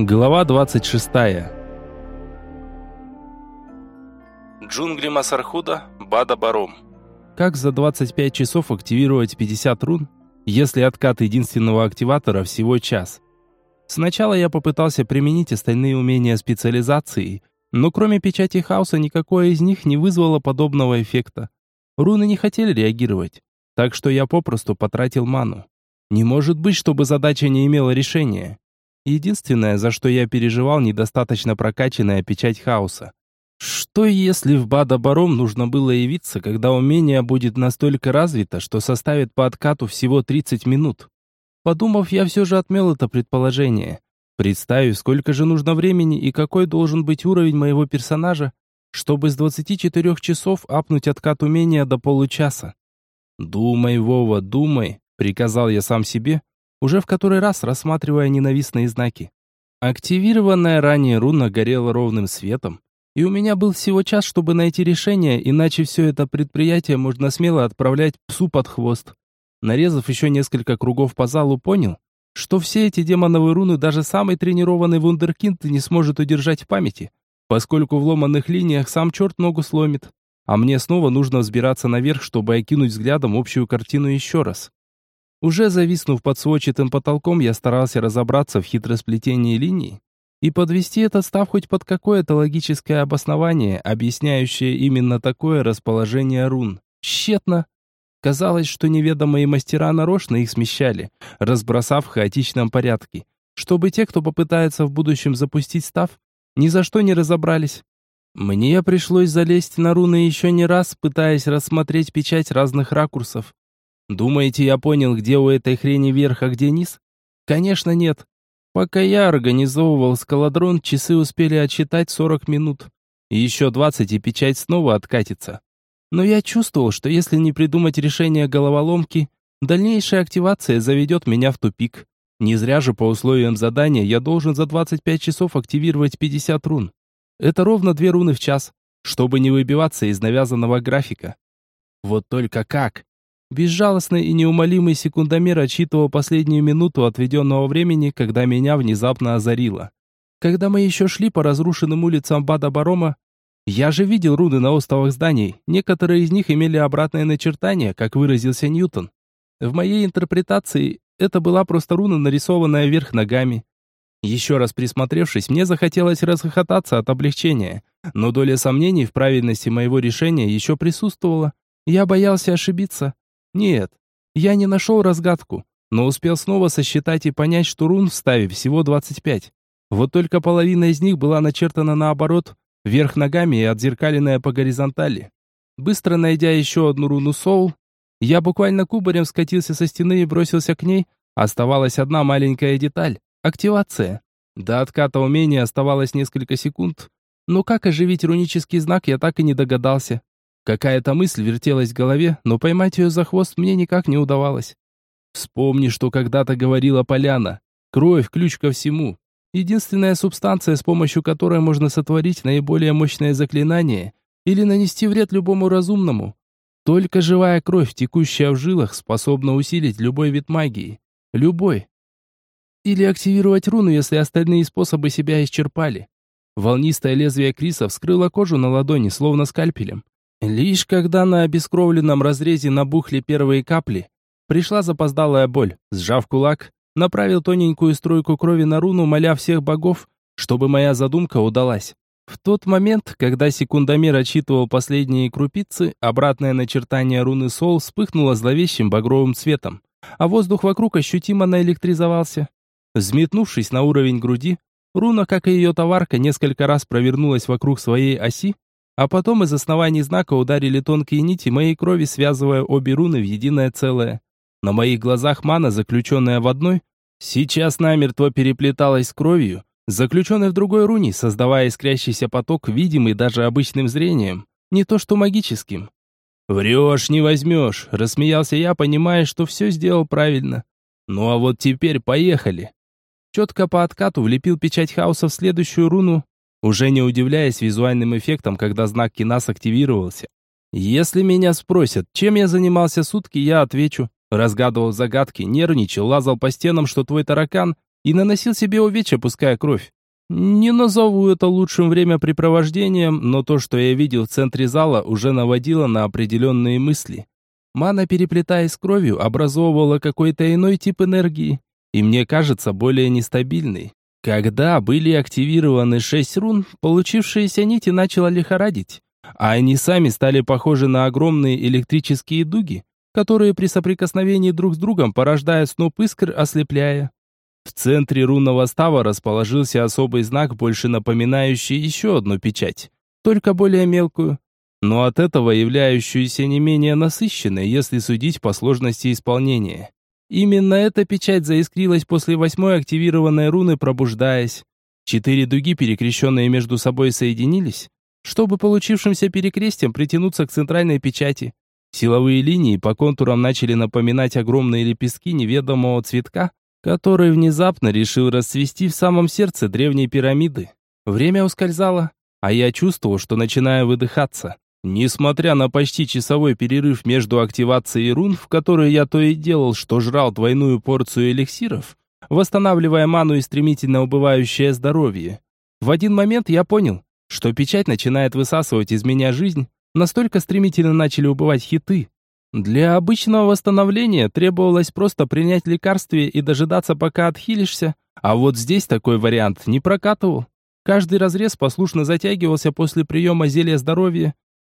Глава 26. Джунгли Масархуда, Бада Баром. Как за 25 часов активировать 50 рун, если откат единственного активатора всего час? Сначала я попытался применить остальные умения специализации, но кроме печати хаоса никакое из них не вызвало подобного эффекта. Руны не хотели реагировать, так что я попросту потратил ману. Не может быть, чтобы задача не имела решения. Единственное, за что я переживал, недостаточно прокачанная печать хаоса. Что если в Бада-Баром нужно было явиться, когда умение будет настолько развито, что составит по откату всего 30 минут? Подумав, я все же отмел это предположение. Представив, сколько же нужно времени и какой должен быть уровень моего персонажа, чтобы с 24 часов апнуть откат умения до получаса. «Думай, Вова, думай», — приказал я сам себе, уже в который раз рассматривая ненавистные знаки. Активированная ранее руна горела ровным светом, и у меня был всего час, чтобы найти решение, иначе все это предприятие можно смело отправлять псу под хвост. Нарезав еще несколько кругов по залу, понял, что все эти демоновые руны даже самый тренированный вундеркинд не сможет удержать в памяти, поскольку в ломаных линиях сам черт ногу сломит. А мне снова нужно взбираться наверх, чтобы окинуть взглядом общую картину еще раз. Уже зависнув под сводчатым потолком, я старался разобраться в хитросплетении линий и подвести этот став хоть под какое-то логическое обоснование, объясняющее именно такое расположение рун. Тщетно. Казалось, что неведомые мастера нарочно их смещали, разбросав в хаотичном порядке, чтобы те, кто попытается в будущем запустить став, ни за что не разобрались. Мне пришлось залезть на руны еще не раз, пытаясь рассмотреть печать разных ракурсов, Думаете, я понял, где у этой хрени верх, а где низ? Конечно, нет. Пока я организовывал скалодрон, часы успели отсчитать 40 минут. Еще 20, и печать снова откатится. Но я чувствовал, что если не придумать решение головоломки, дальнейшая активация заведет меня в тупик. Не зря же по условиям задания я должен за 25 часов активировать 50 рун. Это ровно две руны в час, чтобы не выбиваться из навязанного графика. Вот только как? Безжалостный и неумолимый секундомер отсчитывал последнюю минуту отведенного времени, когда меня внезапно озарило. Когда мы еще шли по разрушенным улицам Бада-Барома, я же видел руны на остовах зданий, некоторые из них имели обратное начертание, как выразился Ньютон. В моей интерпретации это была просто руна, нарисованная вверх ногами. Еще раз присмотревшись, мне захотелось расхохотаться от облегчения, но доля сомнений в правильности моего решения еще присутствовала. Я боялся ошибиться. Нет, я не нашел разгадку, но успел снова сосчитать и понять, что рун в ставе всего 25. Вот только половина из них была начертана наоборот, вверх ногами и отзеркаленная по горизонтали. Быстро найдя еще одну руну Соул, я буквально кубарем скатился со стены и бросился к ней. Оставалась одна маленькая деталь — активация. До отката умения оставалось несколько секунд, но как оживить рунический знак, я так и не догадался. Какая-то мысль вертелась в голове, но поймать ее за хвост мне никак не удавалось. Вспомни, что когда-то говорила Поляна. Кровь – ключ ко всему. Единственная субстанция, с помощью которой можно сотворить наиболее мощное заклинание или нанести вред любому разумному. Только живая кровь, текущая в жилах, способна усилить любой вид магии. Любой. Или активировать руну, если остальные способы себя исчерпали. Волнистое лезвие Криса вскрыло кожу на ладони, словно скальпелем. Лишь когда на обескровленном разрезе набухли первые капли, пришла запоздалая боль. Сжав кулак, направил тоненькую струйку крови на руну, моля всех богов, чтобы моя задумка удалась. В тот момент, когда секундомер отчитывал последние крупицы, обратное начертание руны Сол вспыхнуло зловещим багровым цветом, а воздух вокруг ощутимо наэлектризовался. Взметнувшись на уровень груди, руна, как и ее товарка, несколько раз провернулась вокруг своей оси, а потом из оснований знака ударили тонкие нити моей крови, связывая обе руны в единое целое. На моих глазах мана, заключенная в одной, сейчас намертво переплеталась с кровью, заключенной в другой руне, создавая искрящийся поток, видимый даже обычным зрением, не то что магическим. «Врешь, не возьмешь», — рассмеялся я, понимая, что все сделал правильно. «Ну а вот теперь поехали». Четко по откату влепил печать хаоса в следующую руну, уже не удивляясь визуальным эффектам, когда знак Кинас активировался. Если меня спросят, чем я занимался сутки, я отвечу. Разгадывал загадки, нервничал, лазал по стенам, что твой таракан, и наносил себе увечья, пуская кровь. Не назову это лучшим времяпрепровождением, но то, что я видел в центре зала, уже наводило на определенные мысли. Мана, переплетаясь с кровью, образовывала какой-то иной тип энергии, и мне кажется, более нестабильный. Когда были активированы шесть рун, получившиеся нити начало лихорадить, а они сами стали похожи на огромные электрические дуги, которые при соприкосновении друг с другом порождают сноп искр, ослепляя. В центре рунного става расположился особый знак, больше напоминающий еще одну печать, только более мелкую, но от этого являющуюся не менее насыщенной, если судить по сложности исполнения. Именно эта печать заискрилась после восьмой активированной руны, пробуждаясь. Четыре дуги, перекрещенные между собой, соединились, чтобы получившимся перекрестием притянуться к центральной печати. Силовые линии по контурам начали напоминать огромные лепестки неведомого цветка, который внезапно решил расцвести в самом сердце древней пирамиды. Время ускользало, а я чувствовал, что начинаю выдыхаться. Несмотря на почти часовой перерыв между активацией рун, в которой я то и делал, что жрал двойную порцию эликсиров, восстанавливая ману и стремительно убывающее здоровье, в один момент я понял, что печать начинает высасывать из меня жизнь, настолько стремительно начали убывать хиты, для обычного восстановления требовалось просто принять лекарствие и дожидаться, пока отхилишься, а вот здесь такой вариант не прокатывал. Каждый разрез послушно затягивался после приема зелья здоровья.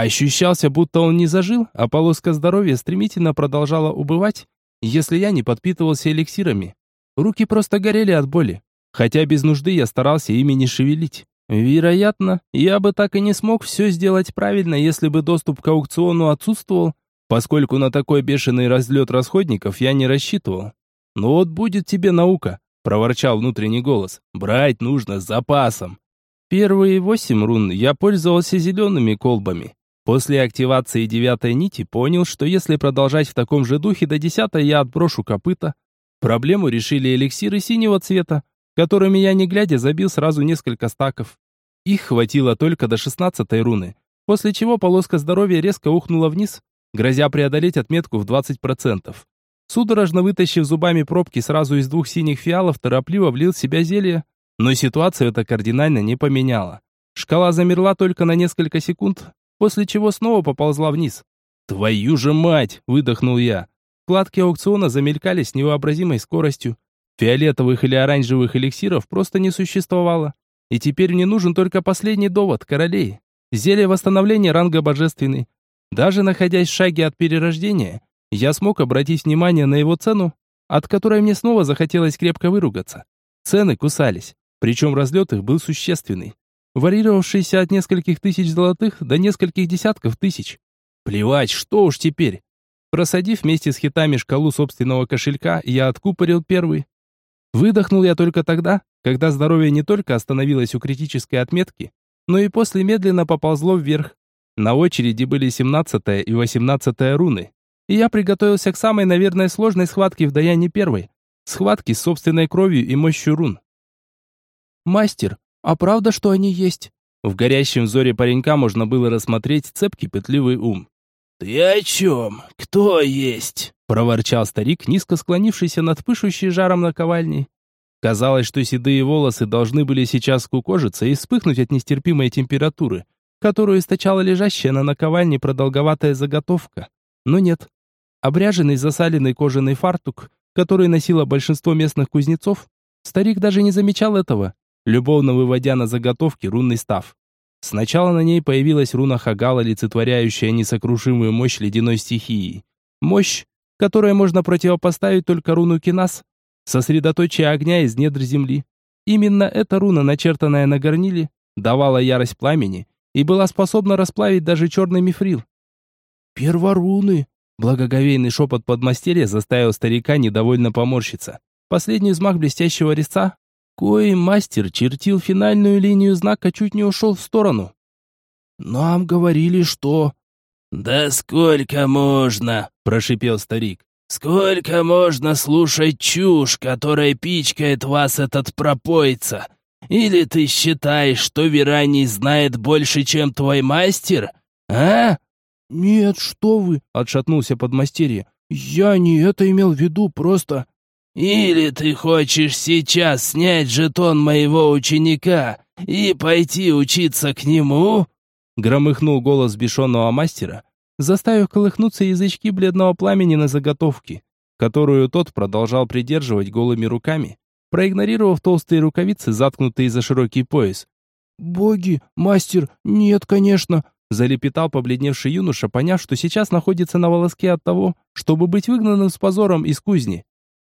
Ощущался, будто он не зажил, а полоска здоровья стремительно продолжала убывать, если я не подпитывался эликсирами. Руки просто горели от боли, хотя без нужды я старался ими не шевелить. Вероятно, я бы так и не смог все сделать правильно, если бы доступ к аукциону отсутствовал, поскольку на такой бешеный разлет расходников я не рассчитывал. «Ну вот будет тебе наука», — проворчал внутренний голос. «Брать нужно с запасом». Первые восемь рун я пользовался зелеными колбами. После активации девятой нити понял, что если продолжать в таком же духе до десятой, я отброшу копыта. Проблему решили эликсиры синего цвета, которыми я не глядя забил сразу несколько стаков. Их хватило только до шестнадцатой руны, после чего полоска здоровья резко ухнула вниз, грозя преодолеть отметку в 20%. Судорожно вытащив зубами пробки сразу из двух синих фиалов, торопливо влил в себя зелье, но ситуацию это кардинально не поменяло. Шкала замерла только на несколько секунд, после чего снова поползла вниз. «Твою же мать!» – выдохнул я. Вкладки аукциона замелькали с невообразимой скоростью. Фиолетовых или оранжевых эликсиров просто не существовало. И теперь мне нужен только последний довод, королей. Зелье восстановления ранга божественный. Даже находясь в шаге от перерождения, я смог обратить внимание на его цену, от которой мне снова захотелось крепко выругаться. Цены кусались, причем разлет их был существенный, варьировавшийся от нескольких тысяч золотых до нескольких десятков тысяч. Плевать, что уж теперь. Просадив вместе с хитами шкалу собственного кошелька, я откупорил первый. Выдохнул я только тогда, когда здоровье не только остановилось у критической отметки, но и после медленно поползло вверх, на очереди были 17 и 18 руны. И я приготовился к самой, наверное, сложной схватке в Даяне первой. Схватке с собственной кровью и мощью рун. «Мастер, а правда, что они есть?» В горящем взоре паренька можно было рассмотреть цепкий пытливый ум. «Ты о чем? Кто есть?» проворчал старик, низко склонившийся над пышущей жаром наковальней. Казалось, что седые волосы должны были сейчас скукожиться и вспыхнуть от нестерпимой температуры, которую источала лежащая на наковальне продолговатая заготовка. Но нет. Обряженный засаленный кожаный фартук, который носило большинство местных кузнецов, старик даже не замечал этого, любовно выводя на заготовке рунный став. Сначала на ней появилась руна Хагала, олицетворяющая несокрушимую мощь ледяной стихии. Мощь, которой можно противопоставить только руну Кинас, сосредоточие огня из недр земли. Именно эта руна, начертанная на горниле, давала ярость пламени, и была способна расплавить даже черный мифрил. «Перворуны!» Благоговейный шепот подмастерья заставил старика недовольно поморщиться. Последний взмах блестящего резца, коим мастер чертил финальную линию знака, чуть не ушел в сторону. «Нам говорили, что...» «Да сколько можно?» – прошипел старик. «Сколько можно слушать чушь, которая пичкает вас этот пропойца? Или ты считаешь, что Вераний знает больше, чем твой мастер? А? Нет, что вы, отшатнулся подмастерье. Я не это имел в виду, просто Или ты хочешь сейчас снять жетон моего ученика и пойти учиться к нему?» Громыхнул голос бешеного мастера, заставив колыхнуться язычки бледного пламени на заготовке, которую тот продолжал придерживать голыми руками, проигнорировав толстые рукавицы, заткнутые за широкий пояс. «Боги, мастер, нет, конечно!» залепетал побледневший юноша, поняв, что сейчас находится на волоске от того, чтобы быть выгнанным с позором из кузни.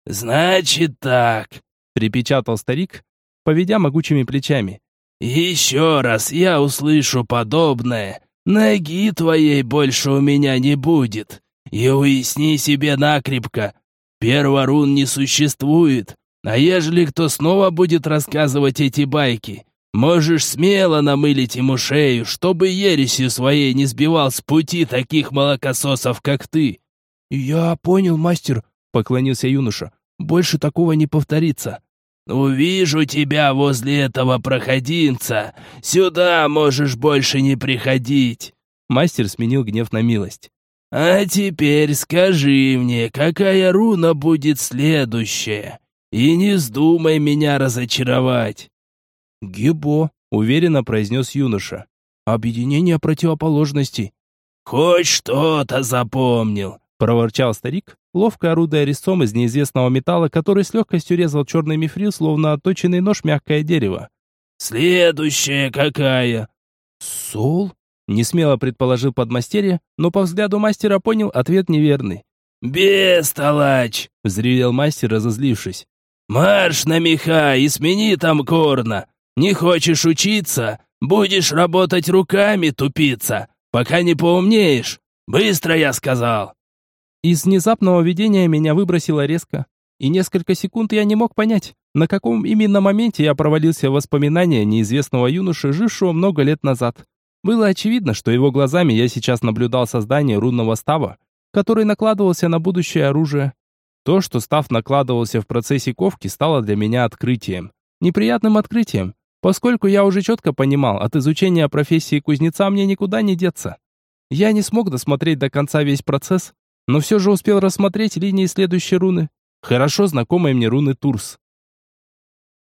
«Значит так», — припечатал старик, поведя могучими плечами. «Еще раз я услышу подобное, ноги твоей больше у меня не будет. И уясни себе накрепко, перворун не существует, а ежели кто снова будет рассказывать эти байки, можешь смело намылить ему шею, чтобы ересью своей не сбивал с пути таких молокососов, как ты». «Я понял, мастер», — поклонился юноша. «Больше такого не повторится». «Увижу тебя возле этого проходимца. Сюда можешь больше не приходить». Мастер сменил гнев на милость. «А теперь скажи мне, какая руна будет следующая? И не вздумай меня разочаровать». «Гебо», — уверенно произнес юноша. «Объединение противоположностей». «Хоть что-то запомнил», — проворчал старик, ловко орудуя резцом из неизвестного металла, который с легкостью резал черный мифрил, словно отточенный нож мягкое дерево. «Следующая какая?» «Сол?» — несмело предположил подмастерье, но по взгляду мастера понял ответ неверный. «Бестолочь!» — взревел мастер, разозлившись. «Марш на меха и смени там корна! Не хочешь учиться? Будешь работать руками, тупица, пока не поумнеешь! Быстро, я сказал!» Из внезапного видения меня выбросило резко, и несколько секунд я не мог понять, на каком именно моменте я провалился в воспоминания неизвестного юноши, жившего много лет назад. Было очевидно, что его глазами я сейчас наблюдал создание рунного става, который накладывался на будущее оружие. То, что став накладывался в процессе ковки, стало для меня открытием. Неприятным открытием, поскольку я уже четко понимал, от изучения профессии кузнеца мне никуда не деться. Я не смог досмотреть до конца весь процесс, но все же успел рассмотреть линии следующей руны, хорошо знакомой мне руны Турс.